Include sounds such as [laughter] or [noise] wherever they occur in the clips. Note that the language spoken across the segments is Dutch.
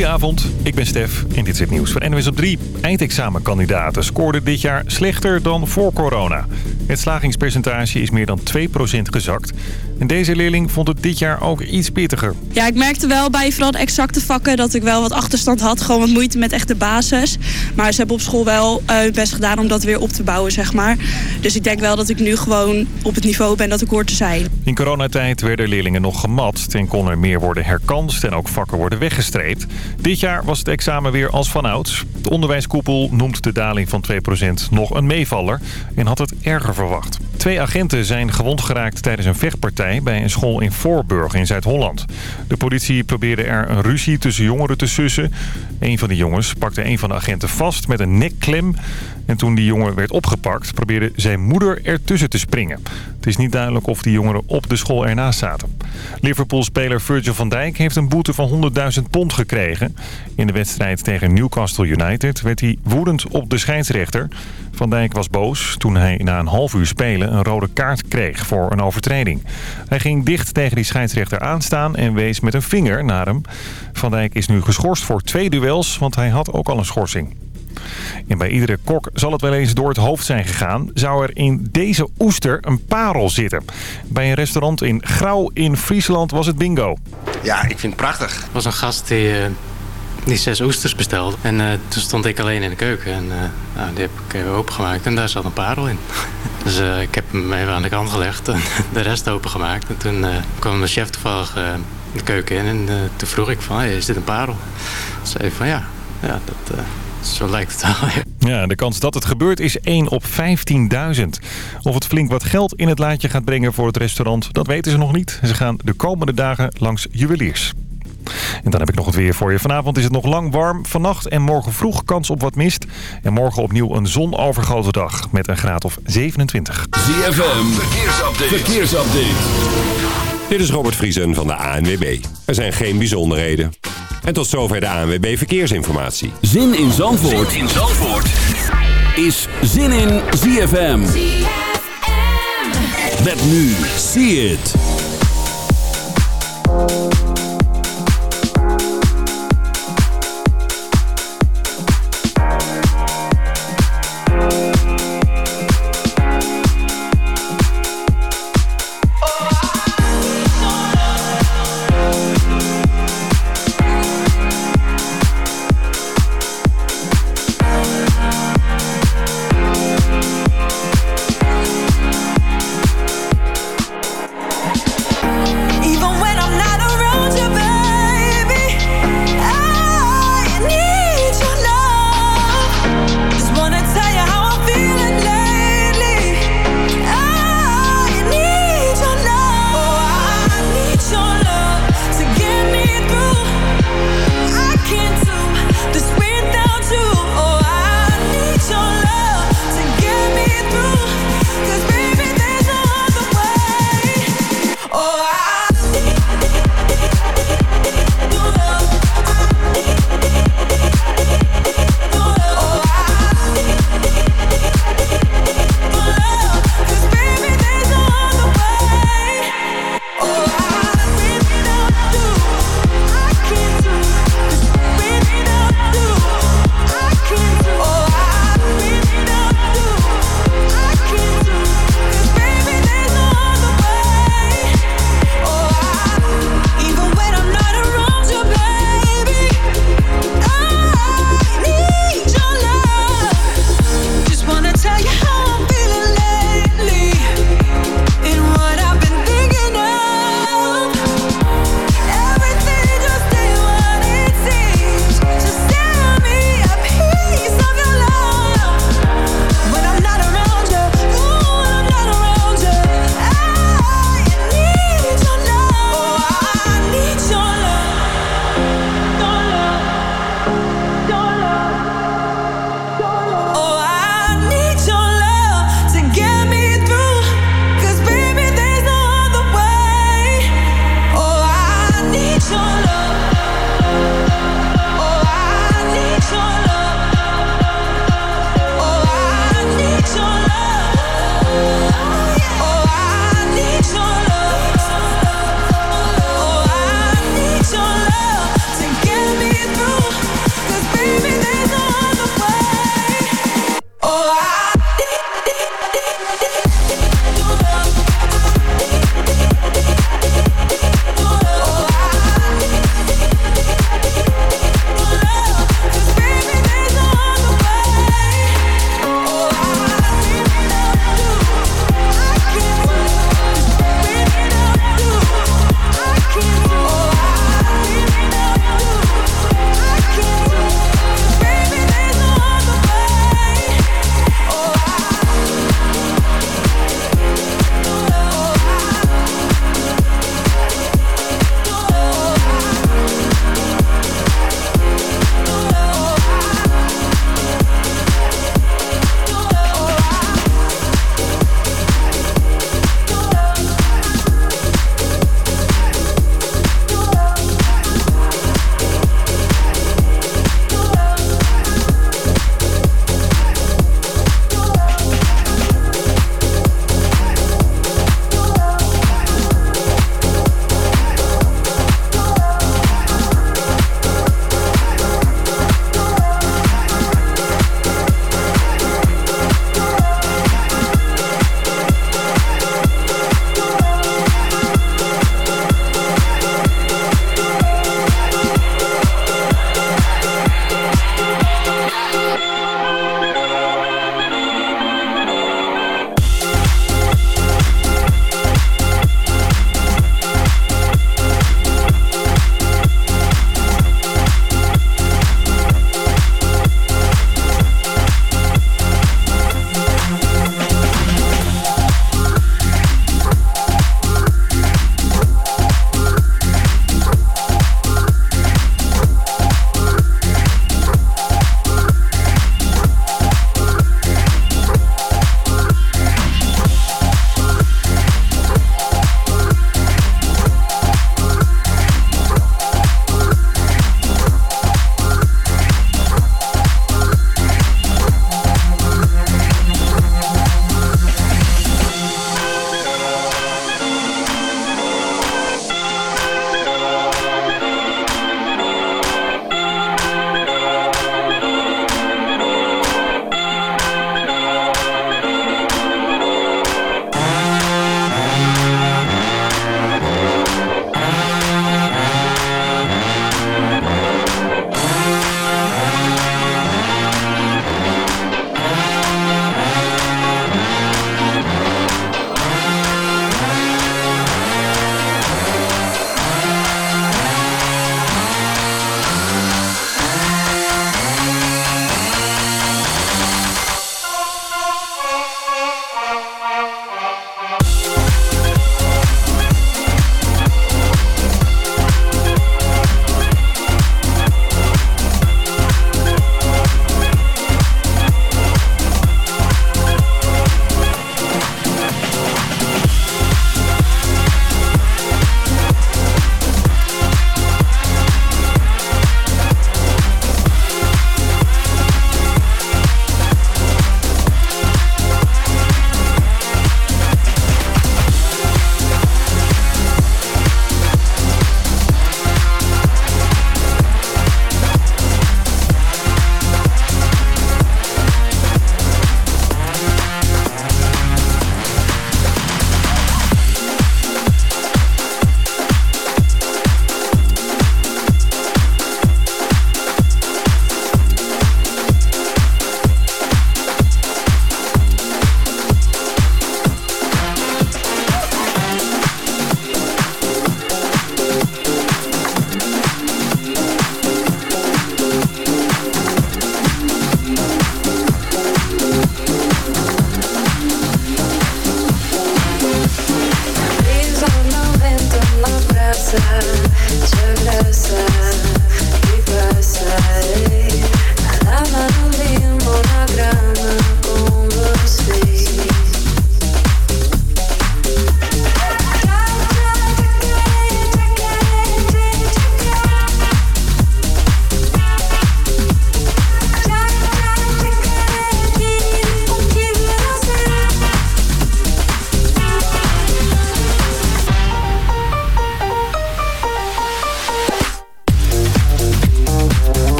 Goedenavond, ik ben Stef en dit is het nieuws van NWS op 3. Eindexamenkandidaten scoorden dit jaar slechter dan voor corona. Het slagingspercentage is meer dan 2% gezakt. En deze leerling vond het dit jaar ook iets pittiger. Ja, ik merkte wel bij vooral de exacte vakken dat ik wel wat achterstand had. Gewoon wat moeite met echt de basis. Maar ze hebben op school wel uh, best gedaan om dat weer op te bouwen, zeg maar. Dus ik denk wel dat ik nu gewoon op het niveau ben dat ik hoor te zijn. In coronatijd werden leerlingen nog gemat. en kon er meer worden herkanst en ook vakken worden weggestreept. Dit jaar was het examen weer als vanouds. De onderwijskoepel noemt de daling van 2% nog een meevaller en had het erger Twee agenten zijn gewond geraakt tijdens een vechtpartij bij een school in Voorburg in Zuid-Holland. De politie probeerde er een ruzie tussen jongeren te sussen. Een van de jongens pakte een van de agenten vast met een nekklem. En toen die jongen werd opgepakt, probeerde zijn moeder ertussen te springen. Het is niet duidelijk of die jongeren op de school ernaast zaten. Liverpool-speler Virgil van Dijk heeft een boete van 100.000 pond gekregen. In de wedstrijd tegen Newcastle United werd hij woedend op de scheidsrechter. Van Dijk was boos toen hij na een half uur spelen een rode kaart kreeg voor een overtreding. Hij ging dicht tegen die scheidsrechter aanstaan en wees met een vinger naar hem. Van Dijk is nu geschorst voor twee duels, want hij had ook al een schorsing. En bij iedere kok zal het wel eens door het hoofd zijn gegaan. Zou er in deze oester een parel zitten? Bij een restaurant in Grauw in Friesland was het bingo. Ja, ik vind het prachtig. Er was een gast die, uh, die zes oesters bestelde. En uh, toen stond ik alleen in de keuken. En uh, nou, die heb ik even opengemaakt en daar zat een parel in. [laughs] dus ik heb hem even aan de kant gelegd en [laughs] de rest opengemaakt. En toen kwam de chef toevallig de keuken in. En toen vroeg ik van, hey, is dit een parel? Ze zei van, ja, ja dat zo lijkt het wel. [laughs] Ja, de kans dat het gebeurt is 1 op 15.000. Of het flink wat geld in het laadje gaat brengen voor het restaurant, dat weten ze nog niet. Ze gaan de komende dagen langs juweliers. En dan heb ik nog het weer voor je. Vanavond is het nog lang warm. Vannacht en morgen vroeg kans op wat mist. En morgen opnieuw een zonovergoten dag met een graad of 27. ZFM, verkeersupdate. verkeersupdate. Dit is Robert Vriesen van de ANWB. Er zijn geen bijzonderheden. En tot zover de ANWB Verkeersinformatie. Zin in Zandvoort, zin in Zandvoort. is Zin in ZFM. ZFM. Met nu, see it.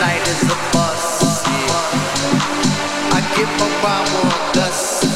night is a bus. I give my power.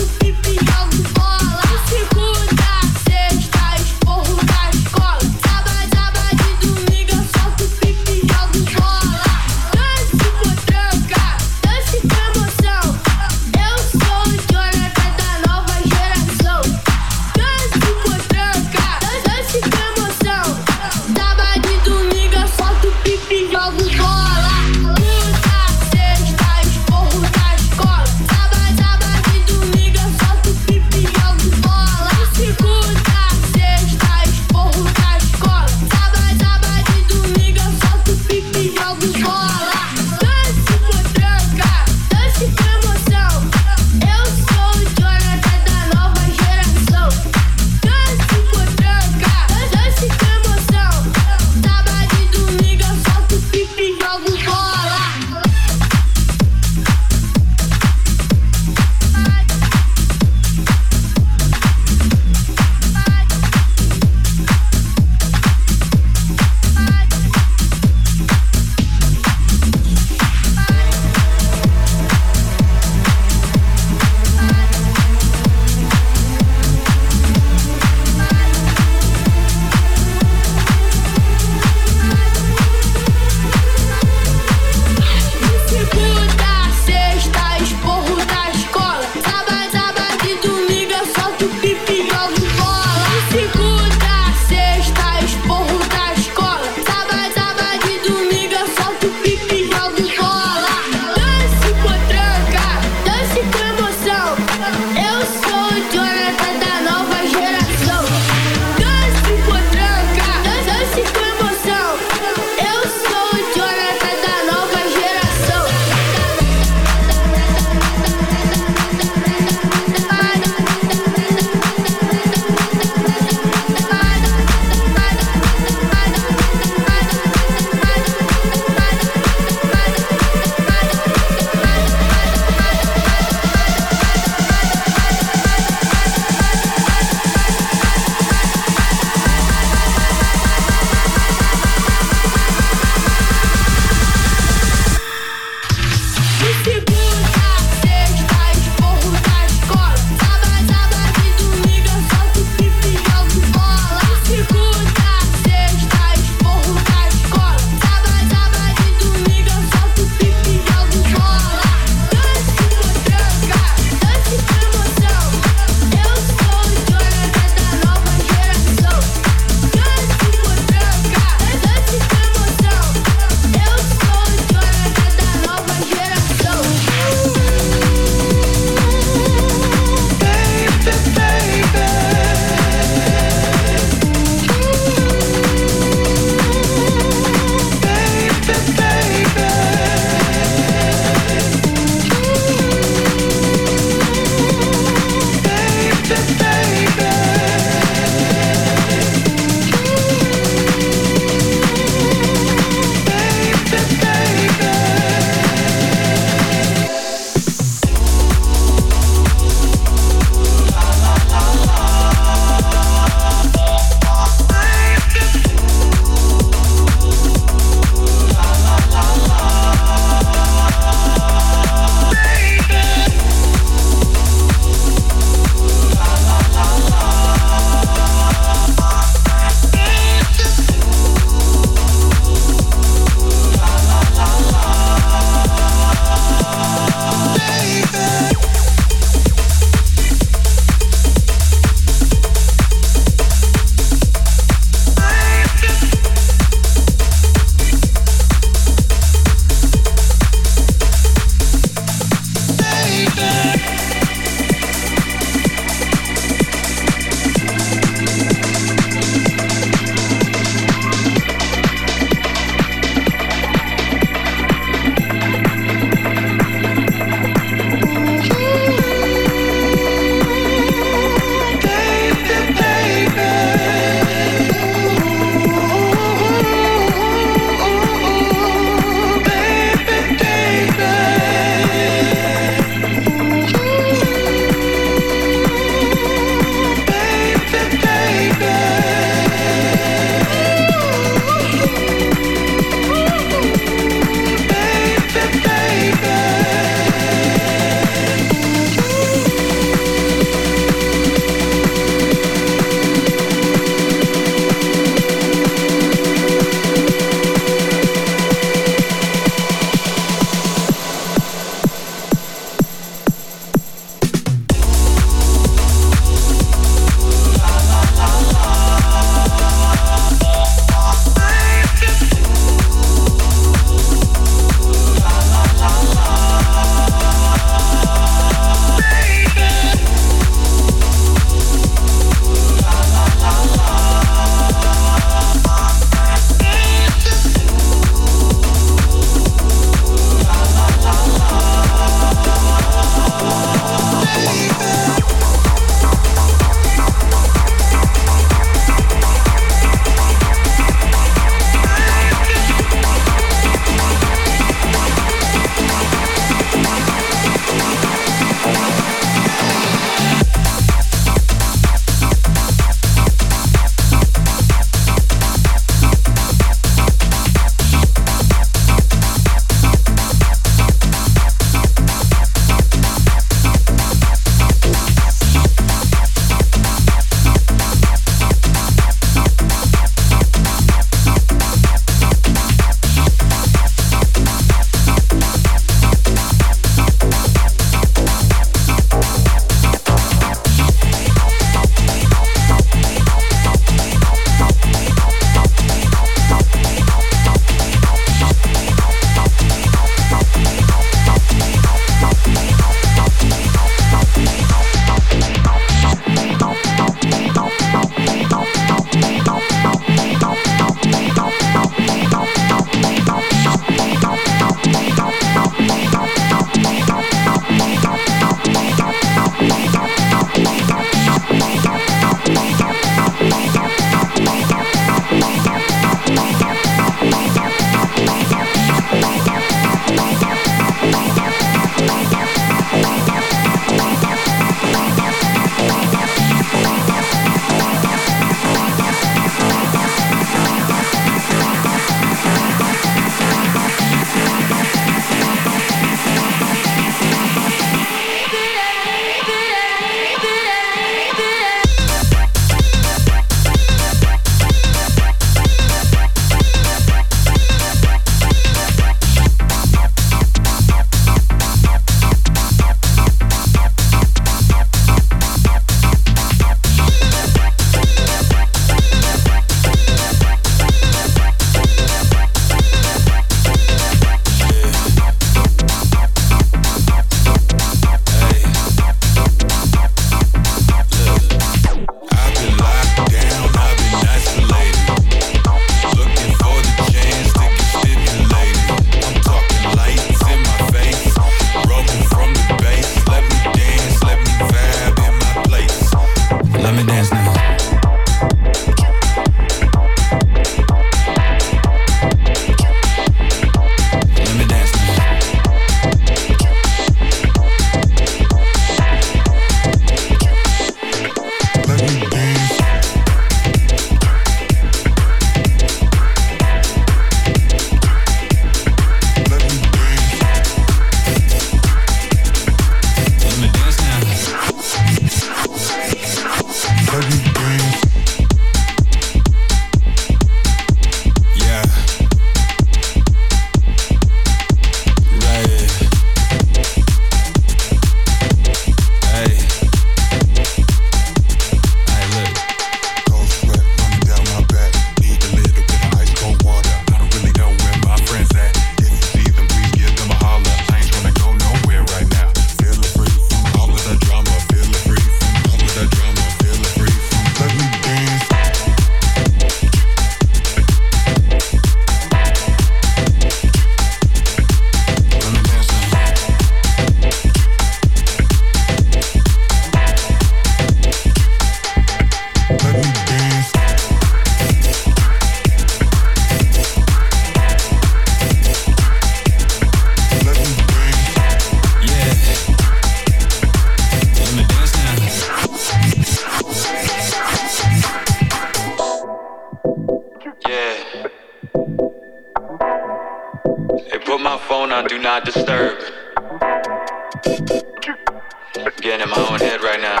In my own head right now.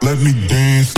Let me dance.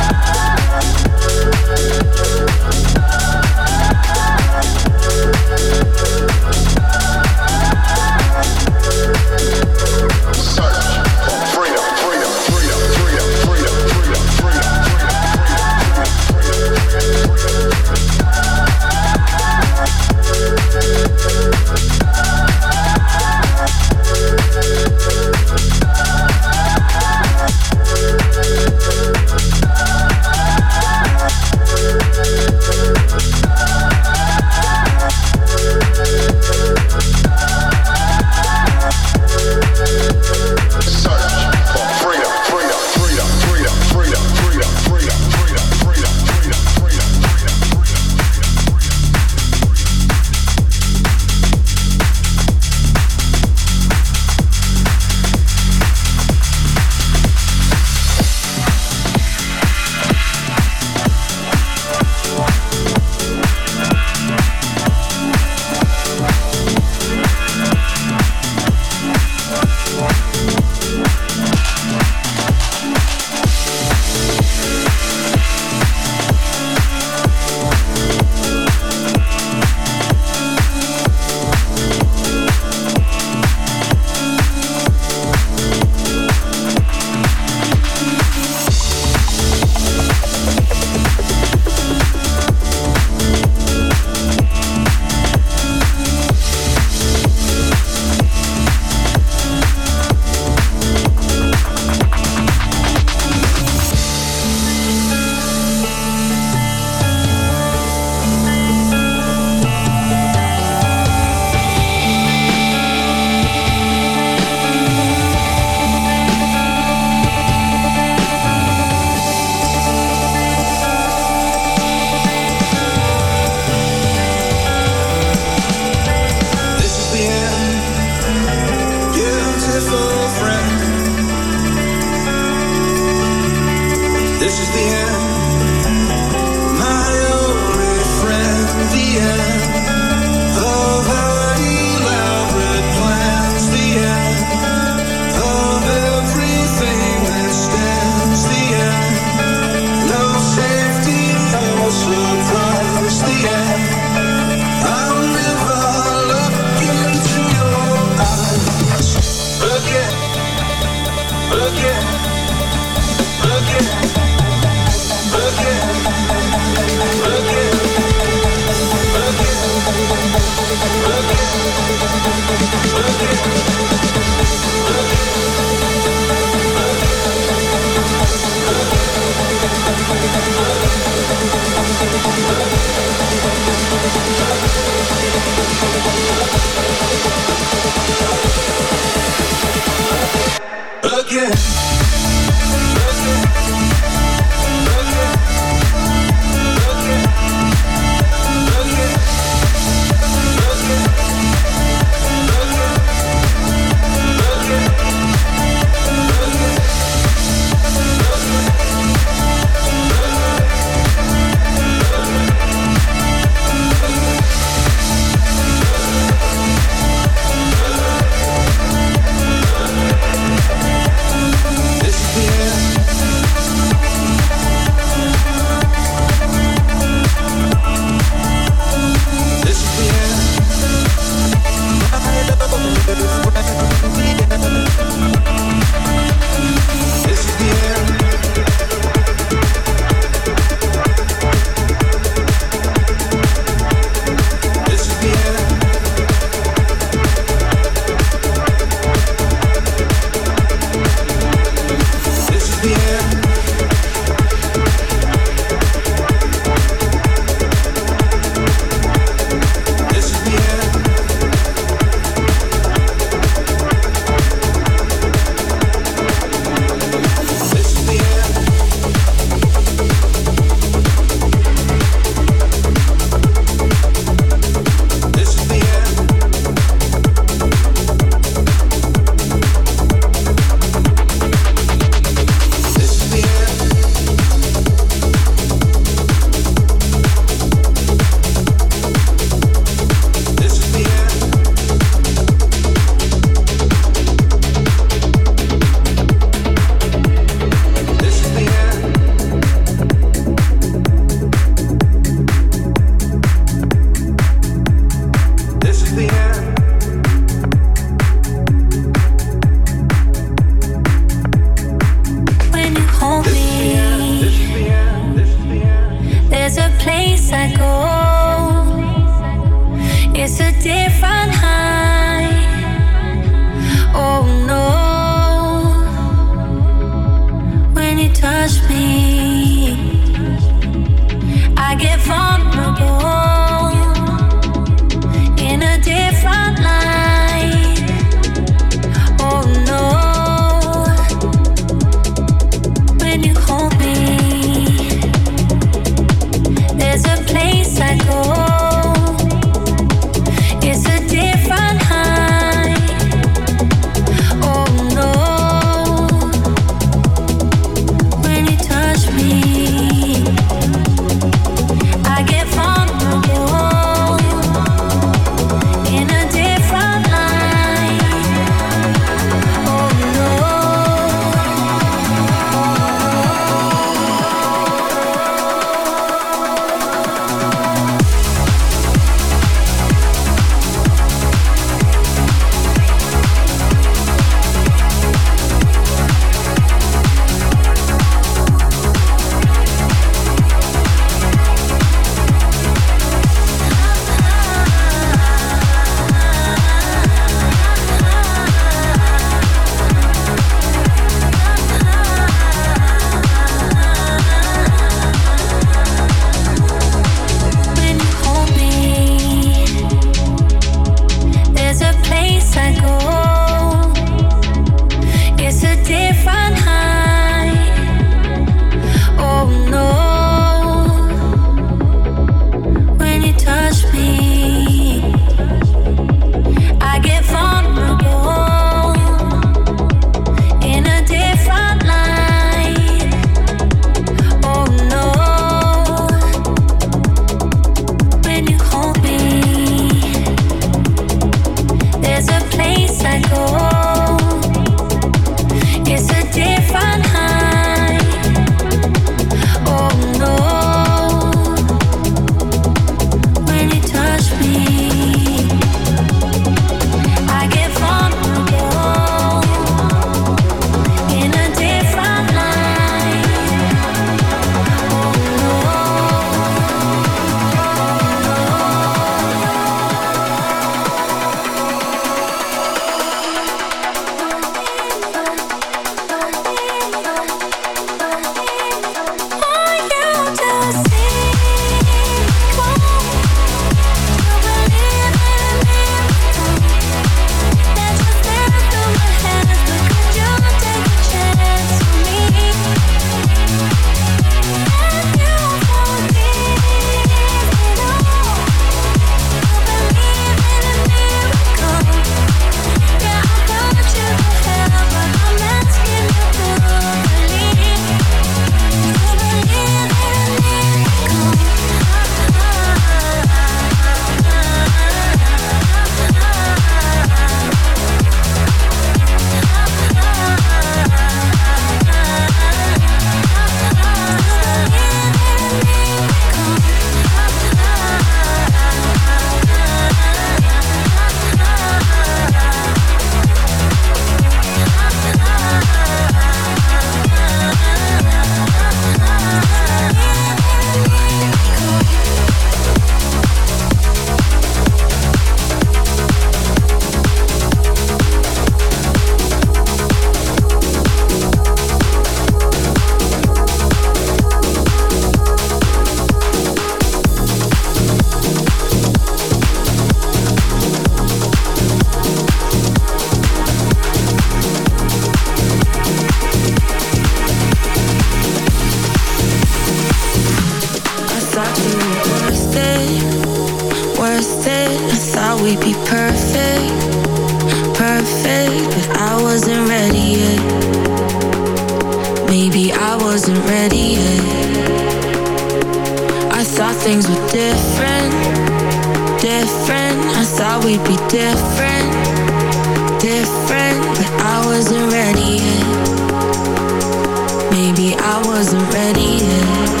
Maybe I wasn't ready yet.